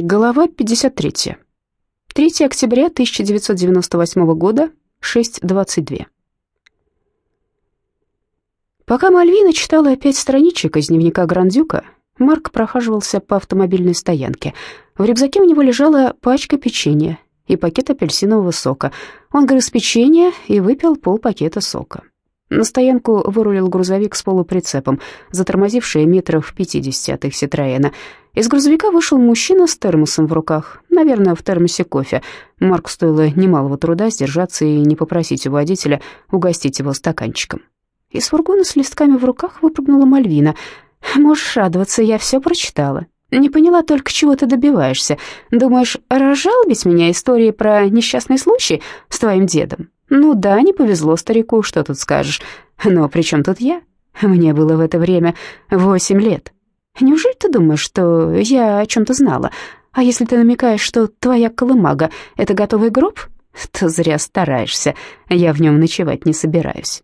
Глава 53. 3 октября 1998 года, 6.22. Пока Мальвина читала пять страничек из дневника Грандюка, Марк прохаживался по автомобильной стоянке. В рюкзаке у него лежала пачка печенья и пакет апельсинового сока. Он грыз печенье и выпил полпакета сока. На стоянку вырулил грузовик с полуприцепом, затормозивший метров в от их Ситроена. Из грузовика вышел мужчина с термосом в руках, наверное, в термосе кофе. Марку стоило немалого труда сдержаться и не попросить у водителя угостить его стаканчиком. Из фургона с листками в руках выпрыгнула Мальвина. «Можешь радоваться, я все прочитала. Не поняла только, чего ты добиваешься. Думаешь, разжалобить меня истории про несчастный случай с твоим дедом? Ну да, не повезло старику, что тут скажешь. Но при чем тут я? Мне было в это время восемь лет. Неужели ты думаешь, что я о чем-то знала? А если ты намекаешь, что твоя колымага — это готовый гроб, то зря стараешься. Я в нем ночевать не собираюсь».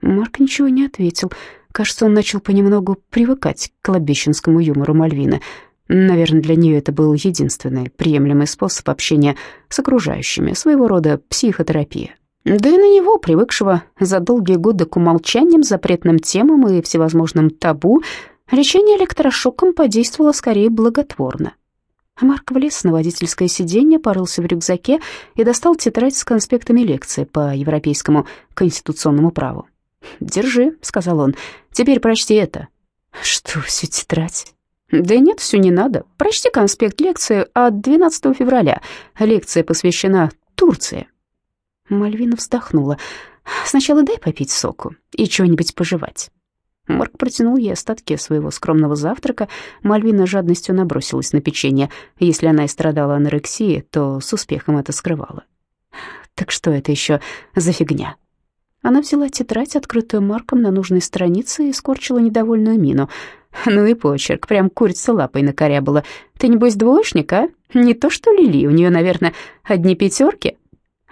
Марк ничего не ответил. Кажется, он начал понемногу привыкать к лобещинскому юмору Мальвины. Наверное, для нее это был единственный приемлемый способ общения с окружающими, своего рода психотерапия. Да и на него, привыкшего за долгие годы к умолчаниям, запретным темам и всевозможным табу, лечение электрошоком подействовало скорее благотворно. Марк влез на водительское сиденье, порылся в рюкзаке и достал тетрадь с конспектами лекции по европейскому конституционному праву. «Держи», — сказал он, — «теперь прочти это». «Что, всю тетрадь?» «Да нет, все не надо. Прочти конспект лекции от 12 февраля. Лекция посвящена Турции». Мальвина вздохнула. «Сначала дай попить соку и чего-нибудь пожевать». Марк протянул ей остатки своего скромного завтрака. Мальвина жадностью набросилась на печенье. Если она и страдала анорексией, то с успехом это скрывала. «Так что это еще за фигня?» Она взяла тетрадь, открытую Марком на нужной странице, и скорчила недовольную мину. «Ну и почерк, прям курица лапой накорябала. Ты, небось, двоечник, а? Не то что Лили, у нее, наверное, одни пятерки?»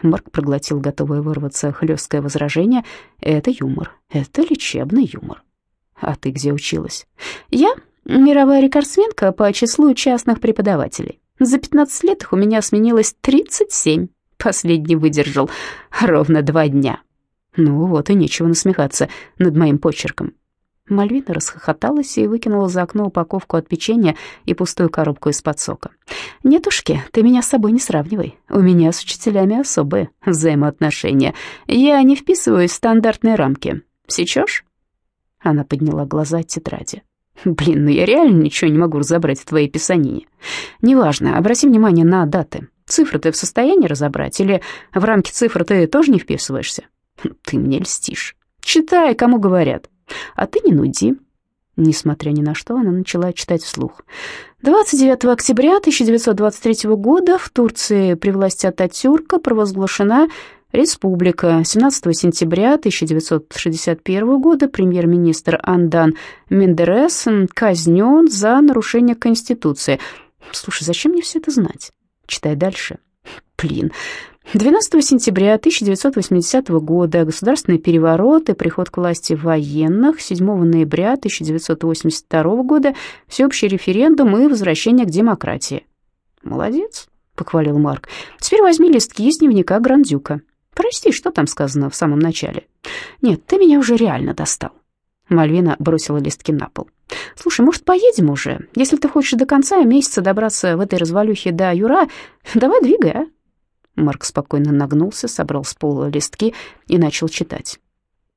Марк проглотил готовое вырваться хлесткое возражение. «Это юмор, это лечебный юмор». «А ты где училась?» «Я мировая рекордсменка по числу частных преподавателей. За 15 лет их у меня сменилось 37. Последний выдержал ровно два дня». «Ну вот и нечего насмехаться над моим почерком». Мальвина расхохоталась и выкинула за окно упаковку от печенья и пустую коробку из-под сока. «Нетушки, ты меня с собой не сравнивай. У меня с учителями особые взаимоотношения. Я не вписываюсь в стандартные рамки. Сечешь?» Она подняла глаза от тетради. «Блин, ну я реально ничего не могу разобрать в твоей писанине. Неважно, обрати внимание на даты. Цифры ты в состоянии разобрать или в рамки цифр ты тоже не вписываешься? Ты мне льстишь. Читай, кому говорят. А ты не нуди. Несмотря ни на что, она начала читать вслух. 29 октября 1923 года в Турции при власти Ататюрка провозглашена республика. 17 сентября 1961 года премьер-министр Андан Мендерес казнен за нарушение Конституции. Слушай, зачем мне все это знать? Читай дальше. Блин, 12 сентября 1980 года государственный переворот и приход к власти военных, 7 ноября 1982 года всеобщий референдум и возвращение к демократии. «Молодец», — похвалил Марк. «Теперь возьми листки из дневника Грандюка. Прости, что там сказано в самом начале?» «Нет, ты меня уже реально достал». Мальвина бросила листки на пол. «Слушай, может, поедем уже? Если ты хочешь до конца месяца добраться в этой развалюхе до Юра, давай двигай, а?» Марк спокойно нагнулся, собрал с пола листки и начал читать.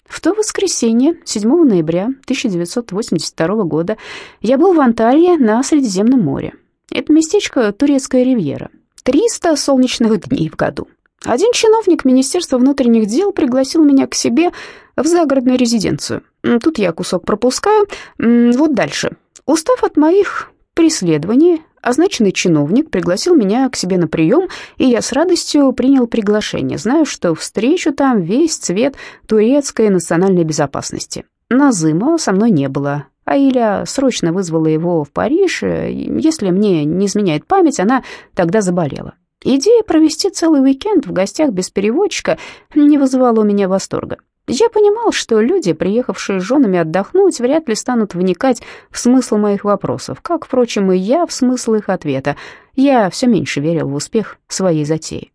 В то воскресенье, 7 ноября 1982 года, я был в Анталии на Средиземном море. Это местечко Турецкая ривьера. 300 солнечных дней в году. Один чиновник Министерства внутренних дел пригласил меня к себе в загородную резиденцию. Тут я кусок пропускаю. Вот дальше. Устав от моих преследований, Означенный чиновник пригласил меня к себе на прием, и я с радостью принял приглашение, знаю, что встречу там весь цвет турецкой национальной безопасности. Назыма со мной не было, а Иля срочно вызвала его в Париж. Если мне не изменяет память, она тогда заболела. Идея провести целый уикенд в гостях без переводчика не вызывала у меня восторга. Я понимал, что люди, приехавшие с женами отдохнуть, вряд ли станут вникать в смысл моих вопросов, как, впрочем, и я в смысл их ответа. я все меньше верил в успех своей затеи.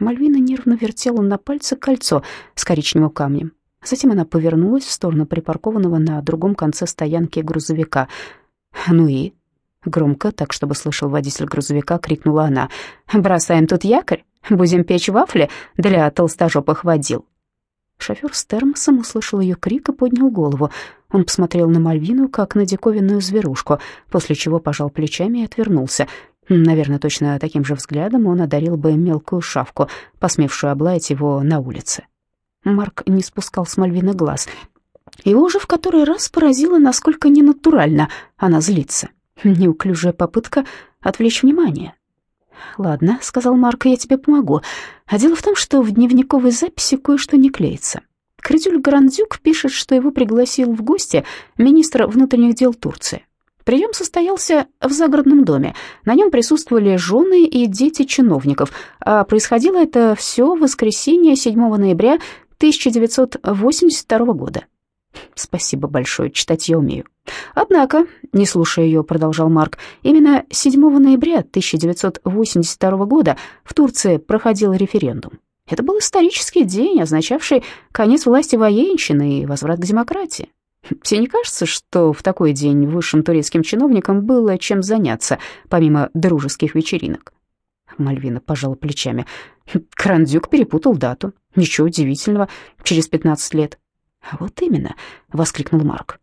Мальвина нервно вертела на пальце кольцо с коричневым камнем. Затем она повернулась в сторону припаркованного на другом конце стоянки грузовика. «Ну и?» Громко, так чтобы слышал водитель грузовика, крикнула она. «Бросаем тут якорь? Будем печь вафли для толстожопых водил?» Шофер с термосом услышал ее крик и поднял голову. Он посмотрел на Мальвину, как на диковинную зверушку, после чего пожал плечами и отвернулся. Наверное, точно таким же взглядом он одарил бы мелкую шавку, посмевшую облаять его на улице. Марк не спускал с Мальвины глаз. Его уже в который раз поразило, насколько ненатурально она злится. Неуклюжая попытка отвлечь внимание. «Ладно», — сказал Марк, — «я тебе помогу. А дело в том, что в дневниковой записи кое-что не клеится. Кредюль Грандзюк пишет, что его пригласил в гости министр внутренних дел Турции. Прием состоялся в загородном доме. На нем присутствовали жены и дети чиновников, а происходило это все в воскресенье 7 ноября 1982 года. Спасибо большое, читать я умею. Однако, не слушая ее, продолжал Марк, именно 7 ноября 1982 года в Турции проходил референдум. Это был исторический день, означавший конец власти военщины и возврат к демократии. Тебе не кажется, что в такой день высшим турецким чиновникам было чем заняться, помимо дружеских вечеринок? Мальвина пожала плечами. Крандюк перепутал дату. Ничего удивительного, через 15 лет. «А вот именно», — воскликнул Марк.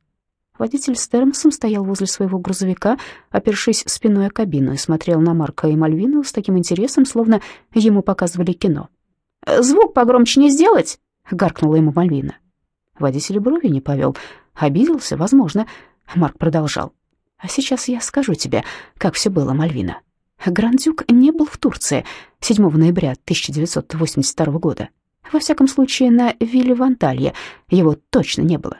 Водитель с термосом стоял возле своего грузовика, опершись спиной о кабину, и смотрел на Марка и Мальвину с таким интересом, словно ему показывали кино. «Звук погромче не сделать?» — гаркнула ему Мальвина. Водитель брови не повел. Обиделся, возможно. Марк продолжал. «А сейчас я скажу тебе, как все было, Мальвина. Грандюк не был в Турции 7 ноября 1982 года. Во всяком случае, на вилле в его точно не было.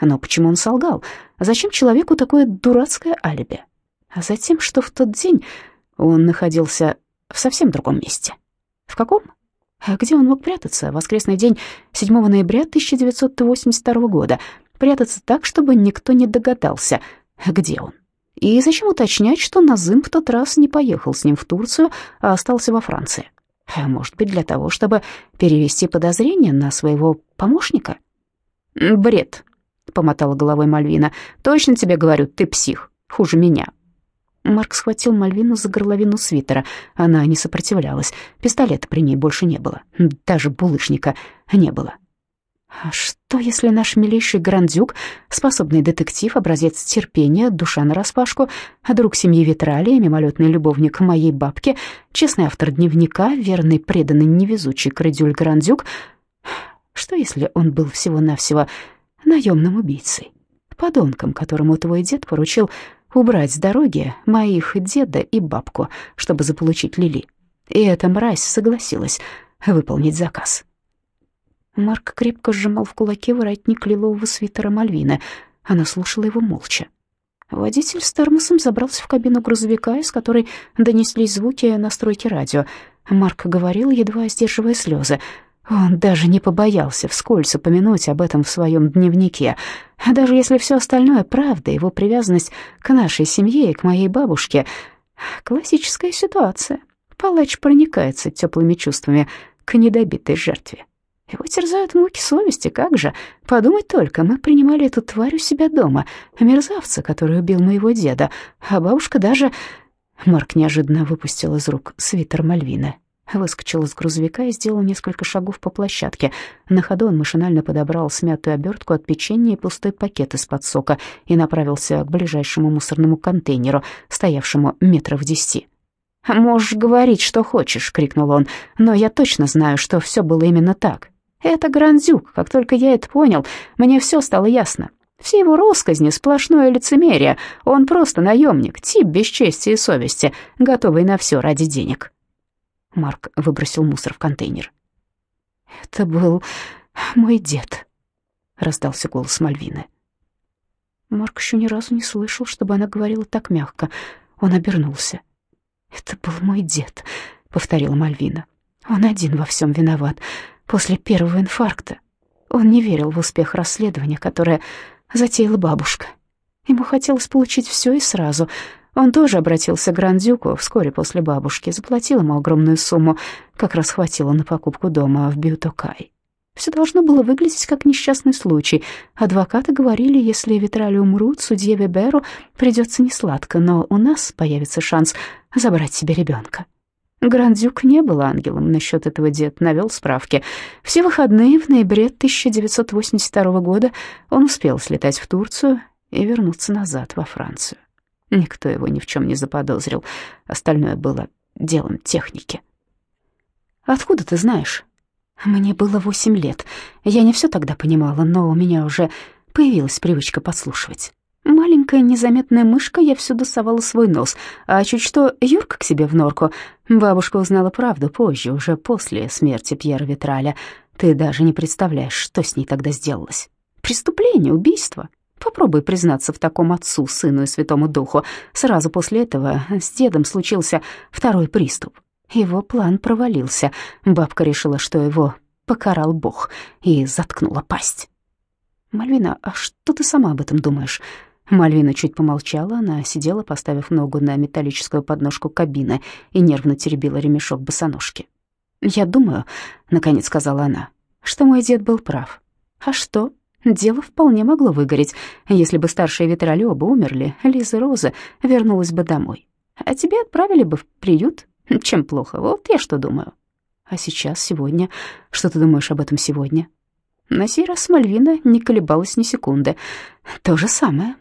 Но почему он солгал? Зачем человеку такое дурацкое алиби? А затем, что в тот день он находился в совсем другом месте. В каком? Где он мог прятаться? Воскресный день 7 ноября 1982 года. Прятаться так, чтобы никто не догадался, где он. И зачем уточнять, что Назым в тот раз не поехал с ним в Турцию, а остался во Франции? А может быть, для того, чтобы перевести подозрение на своего помощника? «Бред», — помотала головой Мальвина. «Точно тебе говорю, ты псих, хуже меня». Марк схватил Мальвину за горловину свитера. Она не сопротивлялась. Пистолета при ней больше не было. Даже булыжника не было. А что, если наш милейший Грандюк, способный детектив, образец терпения, душа нараспашку, друг семьи Витралия, мимолетный любовник моей бабки, честный автор дневника, верный, преданный, невезучий Крыдюль Грандюк, что, если он был всего-навсего наемным убийцей, подонком, которому твой дед поручил убрать с дороги моих деда и бабку, чтобы заполучить Лили? И эта мразь согласилась выполнить заказ». Марк крепко сжимал в кулаке воротник лилового свитера Мальвины. Она слушала его молча. Водитель с термосом забрался в кабину грузовика, из которой донеслись звуки настройки радио. Марк говорил, едва сдерживая слезы. Он даже не побоялся вскользь упомянуть об этом в своем дневнике. Даже если все остальное правда, его привязанность к нашей семье и к моей бабушке — классическая ситуация. Палач проникается теплыми чувствами к недобитой жертве. Его терзают муки совести, как же? Подумать только, мы принимали эту тварь у себя дома, мерзавца, который убил моего деда, а бабушка даже... Марк неожиданно выпустил из рук свитер Мальвины, выскочил из грузовика и сделал несколько шагов по площадке. На ходу он машинально подобрал смятую обертку от печенья и пустой пакет из-под сока и направился к ближайшему мусорному контейнеру, стоявшему метров десяти. «Можешь говорить, что хочешь», — крикнул он, «но я точно знаю, что все было именно так. Это Грандзюк. Как только я это понял, мне все стало ясно. Все его росказни — сплошное лицемерие. Он просто наемник, тип без чести и совести, готовый на все ради денег. Марк выбросил мусор в контейнер. «Это был мой дед», — раздался голос Мальвины. Марк еще ни разу не слышал, чтобы она говорила так мягко. Он обернулся. «Это был мой дед», — повторила Мальвина. «Он один во всем виноват после первого инфаркта. Он не верил в успех расследования, которое затеяла бабушка. Ему хотелось получить все и сразу. Он тоже обратился к Грандюку вскоре после бабушки, заплатил ему огромную сумму, как раз хватило на покупку дома в Бьютокай. Все должно было выглядеть как несчастный случай. Адвокаты говорили, если Витрали умрут, судье Веберу придется несладко, но у нас появится шанс забрать себе ребенка. Грандюк не был ангелом, насчет этого дед навел справки. Все выходные в ноябре 1982 года он успел слетать в Турцию и вернуться назад во Францию. Никто его ни в чем не заподозрил, остальное было делом техники. «Откуда ты знаешь?» «Мне было восемь лет. Я не все тогда понимала, но у меня уже появилась привычка подслушивать». Маленькая незаметная мышка, я всюду совала свой нос, а чуть что Юрка к себе в норку. Бабушка узнала правду позже, уже после смерти Пьера Витраля. Ты даже не представляешь, что с ней тогда сделалось. Преступление, убийство. Попробуй признаться в таком отцу, сыну и святому духу. Сразу после этого с дедом случился второй приступ. Его план провалился. Бабка решила, что его покарал Бог, и заткнула пасть. «Мальвина, а что ты сама об этом думаешь?» Мальвина чуть помолчала, она сидела, поставив ногу на металлическую подножку кабины и нервно теребила ремешок босоножки. «Я думаю», — наконец сказала она, — «что мой дед был прав. А что? Дело вполне могло выгореть. Если бы старшие ветрали оба умерли, Лиза Роза вернулась бы домой. А тебе отправили бы в приют. Чем плохо? Вот я что думаю». «А сейчас, сегодня? Что ты думаешь об этом сегодня?» На сей раз Мальвина не колебалась ни секунды. То же самое.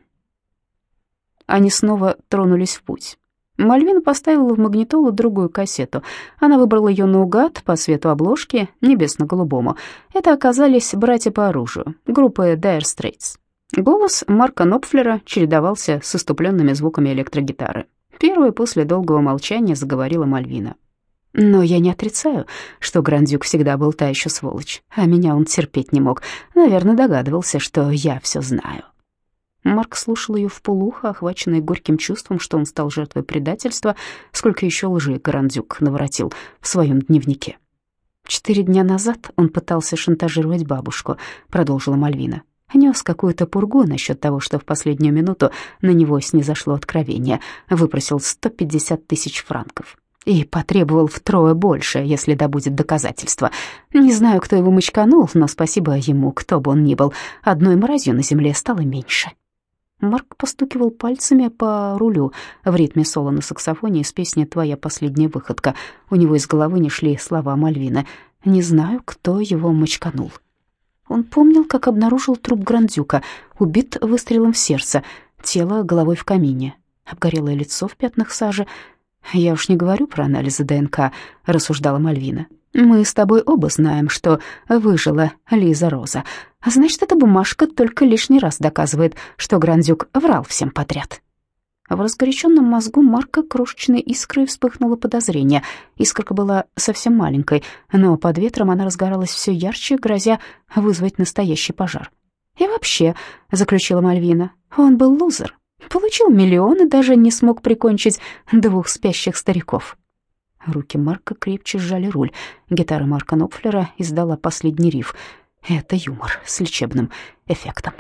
Они снова тронулись в путь. Мальвина поставила в магнитолу другую кассету. Она выбрала ее наугад по цвету обложки, небесно-голубому. Это оказались братья по оружию, группы Dire Straits. Голос Марка Нопфлера чередовался с иступленными звуками электрогитары. Первой после долгого молчания заговорила Мальвина. Но я не отрицаю, что Грандюк всегда был та еще сволочь, а меня он терпеть не мог. Наверное, догадывался, что я все знаю. Марк слушал ее вполуха, охваченный горьким чувством, что он стал жертвой предательства, сколько еще лжи Грандюк наворотил в своем дневнике. «Четыре дня назад он пытался шантажировать бабушку», — продолжила Мальвина. Нес какую-то пургу насчет того, что в последнюю минуту на него снизошло откровение, выпросил 150 тысяч франков и потребовал втрое больше, если добудет доказательства. Не знаю, кто его мочканул, но спасибо ему, кто бы он ни был. Одной мразью на земле стало меньше. Марк постукивал пальцами по рулю в ритме соло на саксофоне из песни «Твоя последняя выходка». У него из головы не шли слова Мальвины. «Не знаю, кто его мочканул». Он помнил, как обнаружил труп Грандюка, убит выстрелом в сердце, тело головой в камине, обгорелое лицо в пятнах сажи — «Я уж не говорю про анализы ДНК», — рассуждала Мальвина. «Мы с тобой оба знаем, что выжила Лиза Роза. А значит, эта бумажка только лишний раз доказывает, что Грандюк врал всем подряд». В разгоряченном мозгу Марка крошечной искрой вспыхнуло подозрение. Искорка была совсем маленькой, но под ветром она разгоралась все ярче, грозя вызвать настоящий пожар. «И вообще», — заключила Мальвина, — «он был лузер, Получил миллион и даже не смог прикончить двух спящих стариков. Руки Марка крепче сжали руль. Гитара Марка Нопфлера издала последний риф. Это юмор с лечебным эффектом.